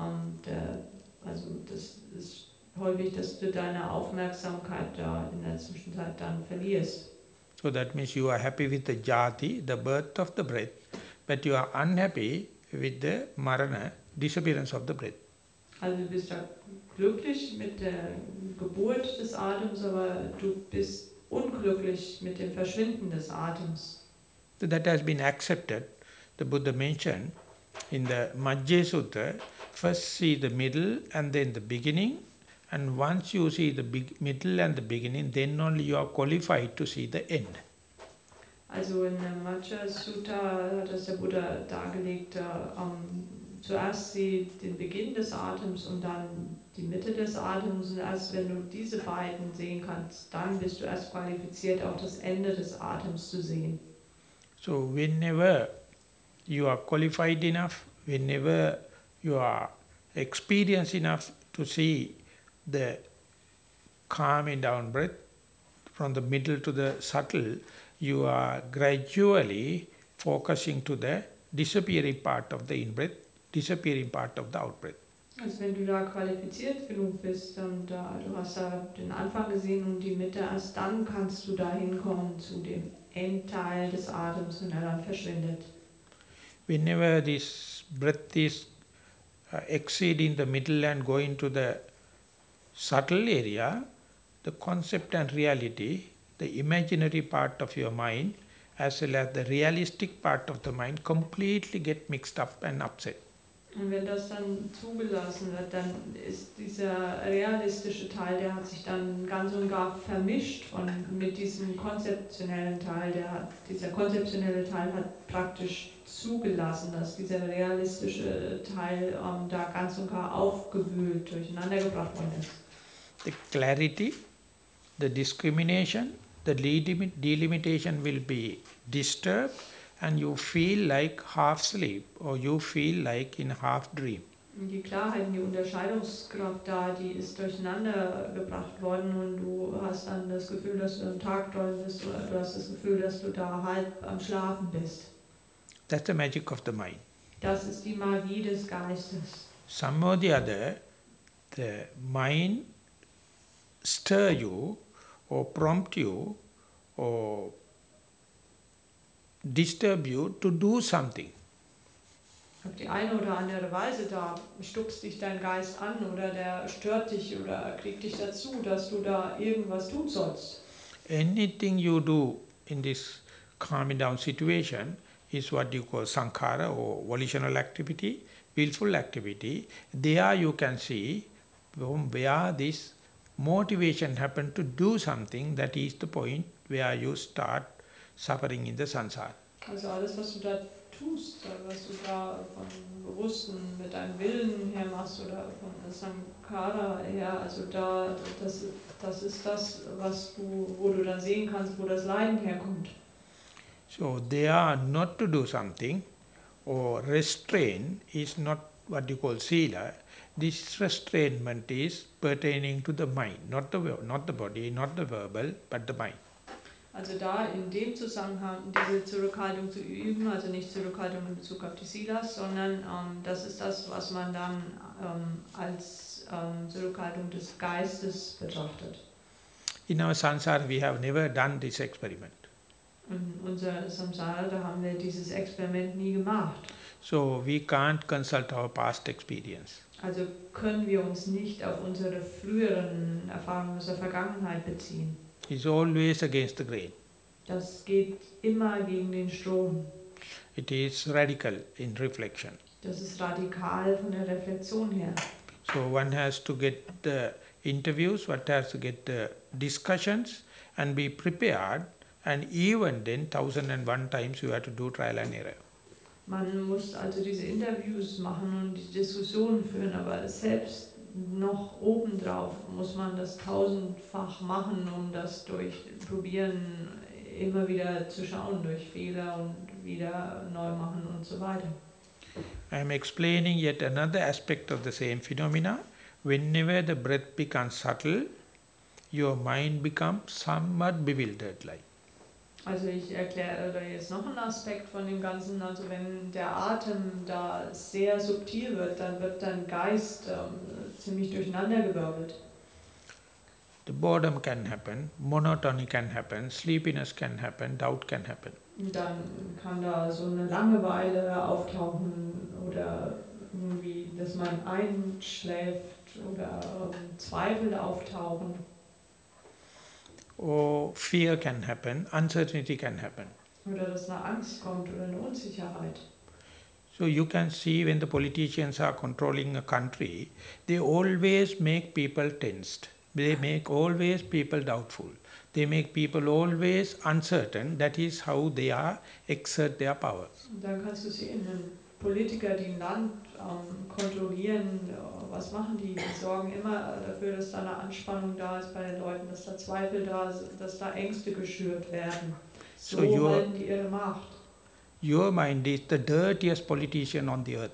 ähm, der, also das ist häufig, dass du deine Aufmerksamkeit da in der Zwischenzeit dann verlierst. So that means you are happy with the jati, the birth of the breath, but you are unhappy with the marana, disappearance of the breath. Also du bist da glücklich mit der Geburt des Atems, aber du bist unglücklich mit dem Verschwinden des Atems. that has been accepted. The Buddha mentioned in the Majjhi Sutta, first see the middle and then the beginning. And once you see the big, middle and the beginning, then only you are qualified to see the end. Also in der Majjha Sutta hat das der Buddha dargelegt, ähm, zuerst den Beginn des Atems und dann die Mitte des Atems. Und erst wenn du diese beiden sehen kannst, dann bist du erst qualifiziert, auch das Ende des Atems zu sehen. So whenever you are qualified enough, whenever you are experienced enough to see the calming down breath from the middle to the subtle, you are gradually focusing to the disappearing part of the in-breath, disappearing part of the out-breath. Also wenn du da qualifiziert genug bist, und da, du hast da den Anfang gesehen und die Mitte, erst dann kannst du da hinkommen zu dem Endteil des Atems, wenn er dann verschwindet. Whenever this breath is uh, exceeding the middle and going to the subtle area, the concept and reality, the imaginary part of your mind as well as the realistic part of the mind completely get mixed up and upset. Und wenn das dann zugelassen wird, dann ist dieser realistische Teil, der hat sich dann ganz und gar vermischt von, mit diesem konzeptionellen Teil. Der hat, dieser konzeptionelle Teil hat praktisch zugelassen, dass dieser realistische Teil ähm, da ganz und gar aufgewühlt, durcheinander gebracht worden ist. The clarity, the discrimination, the delimitation will be disturbed and you feel like half sleep or you feel like in half dream. Die Klarheit, die Unterscheidungskraft da, die ist durcheinander gebracht worden und du hast dann das Gefühl, dass du im Tagträumen bist oder du hast das Gefühl, dass du da halb am Schlafen bist. That's the magic of the mind. Das ist die Magie des Geistes. Some or the other, the mind stir you or prompt you or disturb you to do something. Auf die eine oder andere Weise da stupst dich dein Geist an oder der stört dich oder kriegt dich dazu, dass du da irgendwas tun sollst. Anything you do in this calming down situation is what you call sankhara or volitional activity, willful activity. There you can see from where this motivation happen to do something, that is the point where you start suffering in the samsara. Also alles, was du da tust, was du da von Bewussten mit deinem Willen her machst oder von Sankara her, also da, das, das ist das, was du, wo du dann sehen kannst, wo das Leiden herkommt. So they are not to do something or restrain is not what you call sila. This restrainment is pertaining to the mind, not the, not the body, not the verbal, but the mind. Also da in dem Zusammenhang diese Zurückhaltung zu üben, also nicht Zurückhaltung in Bezug auf die Silas, sondern ähm, das ist das, was man dann ähm, als ähm, Zurückhaltung des Geistes betrachtet. In our samsara we have never done this experiment. In unser Samsara, da haben wir dieses Experiment nie gemacht. So we can't consult our past experience. Also können wir uns nicht auf unsere früheren Erfahrungen aus der Vergangenheit beziehen. It's always against the grain. Das geht immer gegen den Strom. It is radical in reflection. Das ist radikal von der Reflexion her. So one has to get the interviews, one has to get the discussions and be prepared and even then thousand and one times you have to do trial and error. Man muss also diese Interviews machen und die Diskussionen führen, aber selbst noch obendrauf muss man das tausendfach machen, um das durch Probieren immer wieder zu schauen, durch Fehler und wieder neu machen und so weiter. I am explaining yet another aspect of the same phenomena. Whenever the breath becomes subtle, your mind becomes somewhat bewildered like. Also ich erkläre jetzt noch einen Aspekt von dem Ganzen. Also wenn der Atem da sehr subtil wird, dann wird dein Geist ähm, ziemlich durcheinandergewirbelt. The boredom can happen, monotony can happen, sleepiness can happen, doubt can happen. Dann kann da so eine Langeweile auftauchen oder irgendwie, dass man einschläft oder ähm, Zweifel auftauchen. Or fear can happen, uncertainty can happen. Oder dass eine Angst kommt oder eine Unsicherheit. So you can see when the politicians are controlling a country, they always make people tensed. They make always people doubtful. They make people always uncertain. That is how they are exert their powers. Dann kannst du sehen, wenn Politiker, die ein Land ähm, kontrollieren, was machen die? Die sorgen immer dafür, dass da eine Anspannung da ist bei den Leuten, dass da Zweifel da sind, dass da Ängste geschürt werden. So, So you're- halten die ihre Macht. Your mind is the dirtiest politician on the earth.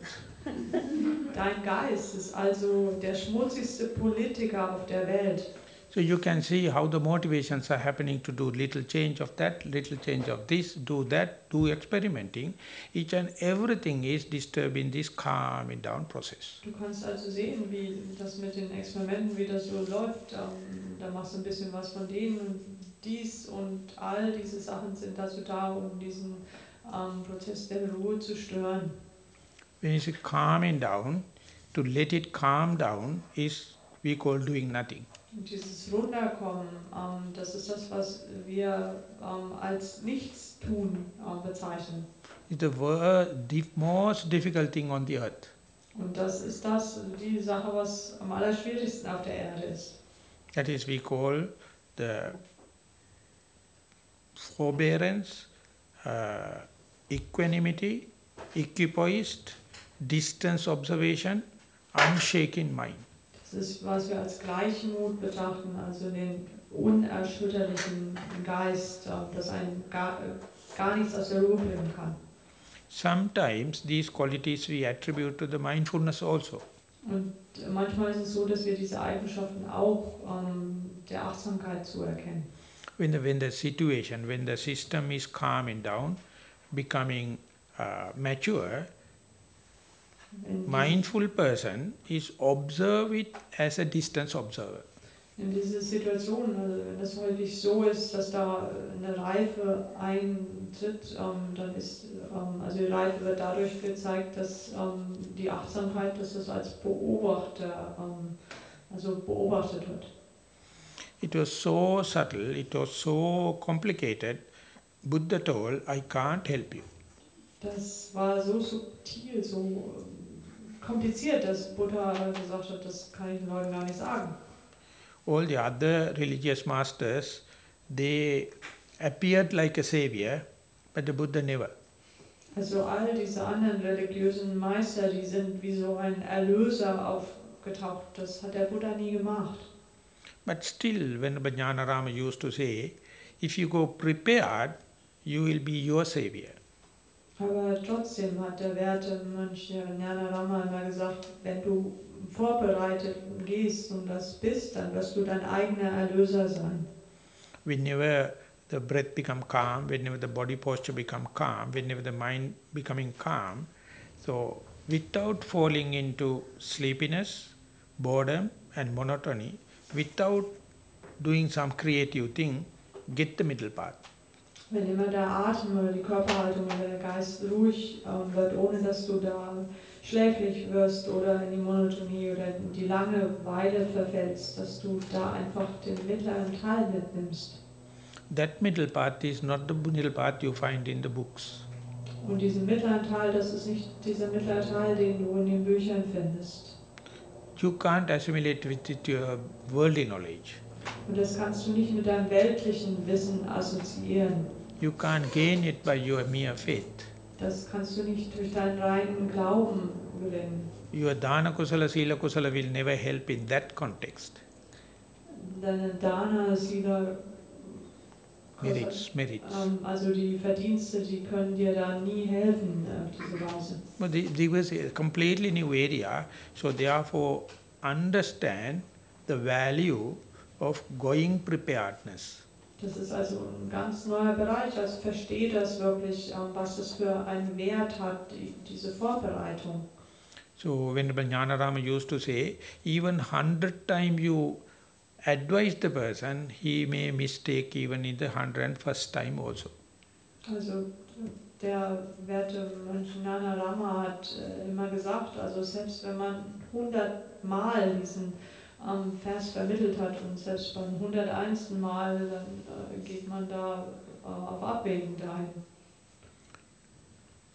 Dein Geist ist also der schmutzigste Politiker auf der Welt. So you can see how the motivations are happening to do little change of that, little change of this, do that, do experimenting. Each and everything is disturbing this calming down process. Du kannst also sehen, wie das mit den Experimenten, wie das so läuft. Ähm, da machst du ein bisschen was von denen und dies und all diese Sachen sind dazu da, um diesen ähm, Prozess der Ruhe zu stören. When you calming down, to let it calm down is we call doing nothing. Dieses Runterkommen, ähm, das ist das, was wir ähm, als Nichtstun ähm, bezeichnen. The most difficult thing on the earth. Und das ist das, die Sache, was am allerschwierigsten auf der Erde ist. That is we call the forbearance, uh, equanimity, equipoised, distance observation, unshaken mind. Das ist, was wir als Gleichmut betrachten, also den unerschütterlichen Geist, äh, dass ein gar, äh, gar nichts aus der Ruhe bringen kann. Sometimes these qualities we attribute to the mindfulness also. Und manchmal ist es so, dass wir diese Eigenschaften auch ähm, der Achtsamkeit zuerkennen. When the, when the situation, when the system is calming down, becoming uh, mature, Wenn, mindful person is observe it as a distance observer. in diese Situation, also wenn das häufig so ist, dass da eine Reife eintritt, ähm, dann ist, ähm, also die Reife wird dadurch gezeigt, dass ähm, die Achtsamkeit, dass das als Beobachter, ähm, also beobachtet wird. It was so subtle, it was so complicated. Buddha told, I can't help you. Das war so subtil, so ähm, kompliziert, dass Buddha gesagt hat, das kann ich den Leuten gar nicht sagen. All the other religious masters, they appeared like a savior, but the Buddha never. Also all diese anderen religiösen Meister, die sind wie so ein Erlöser aufgetaucht. Das hat der Buddha nie gemacht. But still, when Rama used to say, if you go prepared, you will be your savior. Aber trotzdem hat der werte Mönch Jnana Rama immer gesagt, wenn du vorbereitet gehst und das bist, dann wirst du dein eigener Erlöser sein. Whenever the breath become calm, whenever the body posture become calm, whenever the mind becoming calm, so without falling into sleepiness, boredom and monotony, without doing some creative thing, get the middle path. Wenn immer der Atem oder die Körperhaltung oder der Geist ruhig ähm, wird, ohne dass du da schläfrig wirst oder in die Monotonie oder in die Langeweile verfällst, dass du da einfach den mittleren Teil mitnimmst. That middle path is not the middle path you find in the books. Und diesen mittleren Teil, das ist nicht dieser mittlere Teil, den du in den Büchern findest. You can't assimilate with it your worldly knowledge. Und das kannst du nicht mit deinem weltlichen Wissen assoziieren. You can't gain it by your mere faith. Das kannst du nicht durch deinen reinen Glauben gewinnen. Your dana kusala, sila kusala will never help in that context. Deine Dana, Sila, Merits, merits. ähm, also die Verdienste, die können dir da nie helfen äh, auf diese Weise. But the- this was a completely new area, so therefore understand the value of going preparedness. Das ist also ein ganz neuer Bereich. Also versteh das wirklich, ähm, was es für einen Wert hat, die, diese Vorbereitung. So when Jnanarama used to say, even hundred time you advise the person, he may mistake even in the hundred and first time also. Also der werte Mönch Nana Rama hat äh, immer gesagt, also selbst wenn man hundertmal diesen ähm, Vers vermittelt hat und selbst beim hunderteinsten Mal, dann äh, geht man da äh, auf Abwägen dahin.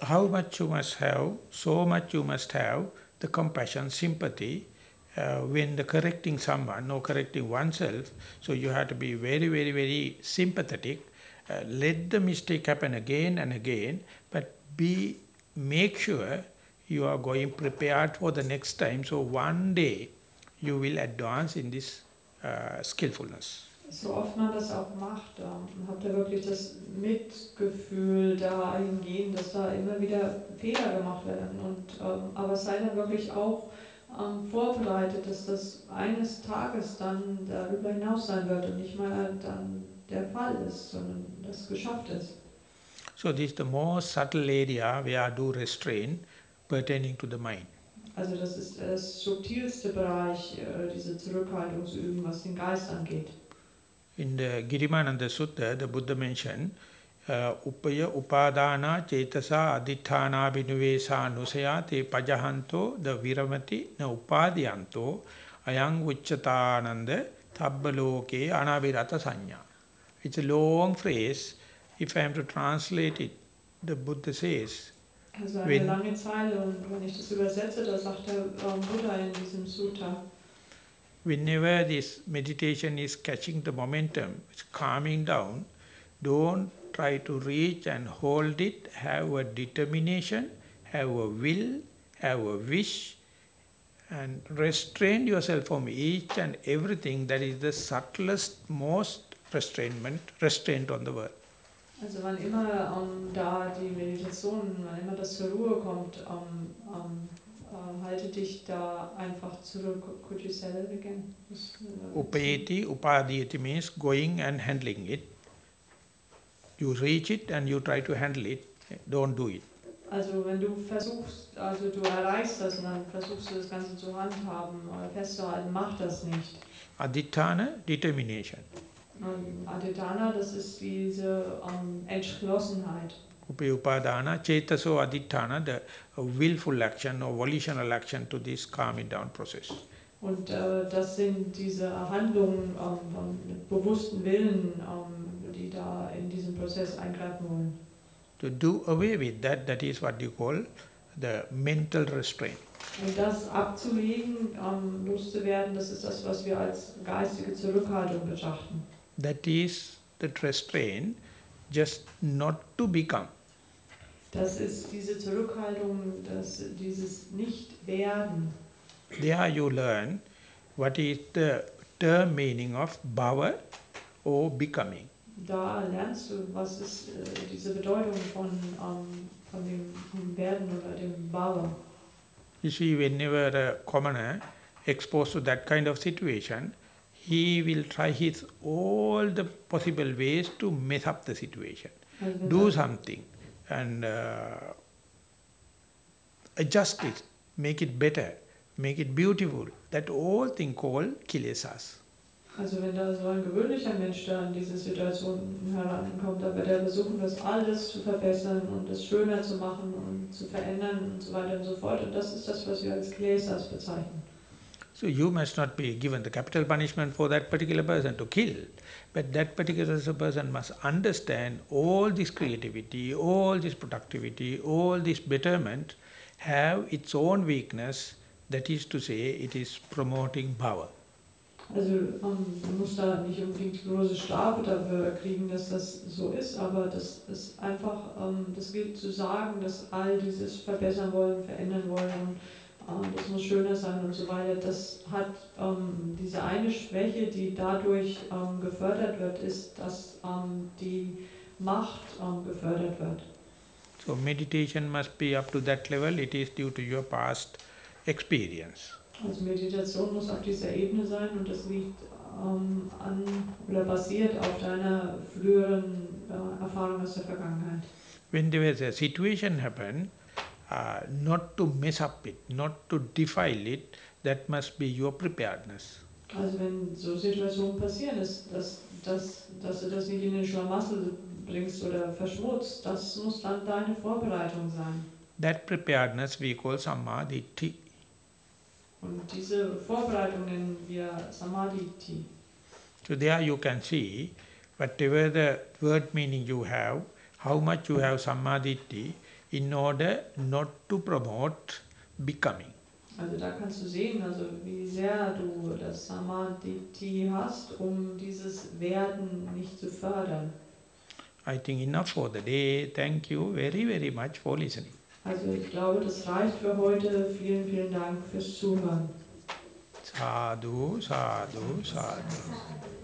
how much you must have, so much you must have the compassion, sympathy, uh, when the correcting someone or correcting oneself. So you have to be very, very, very sympathetic. Uh, let the mistake happen again and again, but be make sure you are going prepared for the next time. So one day you will advance in this uh, skillfulness. So oft man das auch macht, ähm, habt ihr wirklich das Mitgefühl dahingehend, dass da immer wieder Fehler gemacht werden. Und, ähm, aber sei dann wirklich auch ähm, vorbereitet, dass das eines Tages dann darüber hinaus sein wird und nicht mal dann der Fall ist, sondern das geschafft ist. So this is the most subtle area where I do restrain pertaining to the mind. Also das ist das subtilste Bereich, äh, diese Zurückhaltungsüben, was den Geist angeht. In the Girimananda Sutta, the Buddha mentioned, uh, Upaya Upadana Cetasa Adhithana Binuvesa Nusaya Te Pajahanto the Viramati Na Upadiyanto Ayang Uchatananda Tabbaloke Anabhirata Sanya. It's a long phrase. If I am to translate it, the Buddha says, Also eine Wenn- lange Zeile und wenn ich das übersetze, da sagt der ähm, Buddha in diesem Sutta, whenever this meditation is catching the momentum, it's calming down, don't try to reach and hold it, have a determination, have a will, have a wish, and restrain yourself from each and everything that is the subtlest, most restrainment, restraint on the world. Also wann immer ähm, da die Meditation, wann immer das zur Ruhe kommt, ähm, ähm, äh, halte dich da einfach zurück. Could you say that again? Äh, Upayeti, upadiyati means going and handling it. You reach it and you try to handle it, don't do it. Also wenn du versuchst, also du erreichst das und dann versuchst du das Ganze zu handhaben oder festzuhalten, mach das nicht. Adhitthana, determination. Und Aditana, das ist diese ähm, Entschlossenheit. Upadana, Chetaso Adhitthana, the willful action or volitional action to this calming down process. Und äh, das sind diese Handlungen ähm, mit bewussten Willen, ähm, die da in diesen Prozess eingreifen wollen. To do away with that, that is what you call the mental restraint. Und das abzulegen, ähm, loszuwerden, das ist das, was wir als geistige Zurückhaltung betrachten. That is the restraint, just not to become. Das ist diese Zurückhaltung, das, dieses Nicht-Werden. There you learn what is the term meaning of bhava or becoming. Da lernst du, was ist äh, diese Bedeutung von, ähm, von dem Werden oder dem Bhava. You see, whenever a commoner exposed to that kind of situation, he will try his all the possible ways to mess up the situation. Wenn Do something and uh, adjust it, make it better, make it beautiful. That all thing called kilesas. Also wenn da so ein gewöhnlicher Mensch da an diese Situation herankommt, da wird er versuchen, das alles zu verbessern und es schöner zu machen und zu verändern und so weiter und so fort. Und das ist das, was wir als Klesas bezeichnen. So you must not be given the capital punishment for that particular person to kill, but that particular person must understand all this creativity, all this productivity, all this betterment have its own weakness, that is to say, it is promoting power. Also ähm, man muss da nicht unbedingt große Strafe dafür kriegen, dass das so ist, aber das ist einfach, ähm, das gilt zu sagen, dass all dieses verbessern wollen, verändern wollen, das muss schöner sein und so weiter, das hat ähm, diese eine Schwäche, die dadurch ähm, gefördert wird, ist, dass ähm, die Macht ähm, gefördert wird. So meditation must be up to that level, it is due to your past experience. Also Meditation muss auf dieser Ebene sein und das liegt ähm, an oder basiert auf deiner früheren äh, Erfahrung aus der Vergangenheit. When there is a situation happen, uh, not to mess up it, not to defile it, that must be your preparedness. Also wenn so Situationen passieren, ist, dass, dass, dass du das nicht in den Schlamassel bringst oder verschmutzt, das muss dann deine Vorbereitung sein. That preparedness we call samadhi. Und diese Vorbereitung nennen wir Samadhi. So there you can see, whatever the word meaning you have, how much you have samadhi, in order not to promote becoming. Also da kannst du sehen, also wie sehr du das Samadhi hast, um dieses Werden nicht zu fördern. I think enough for the day. Thank you very, very much for listening. Also ich glaube, das reicht für heute. Vielen, vielen Dank fürs Zuhören. Sadhu, sadhu, sadhu.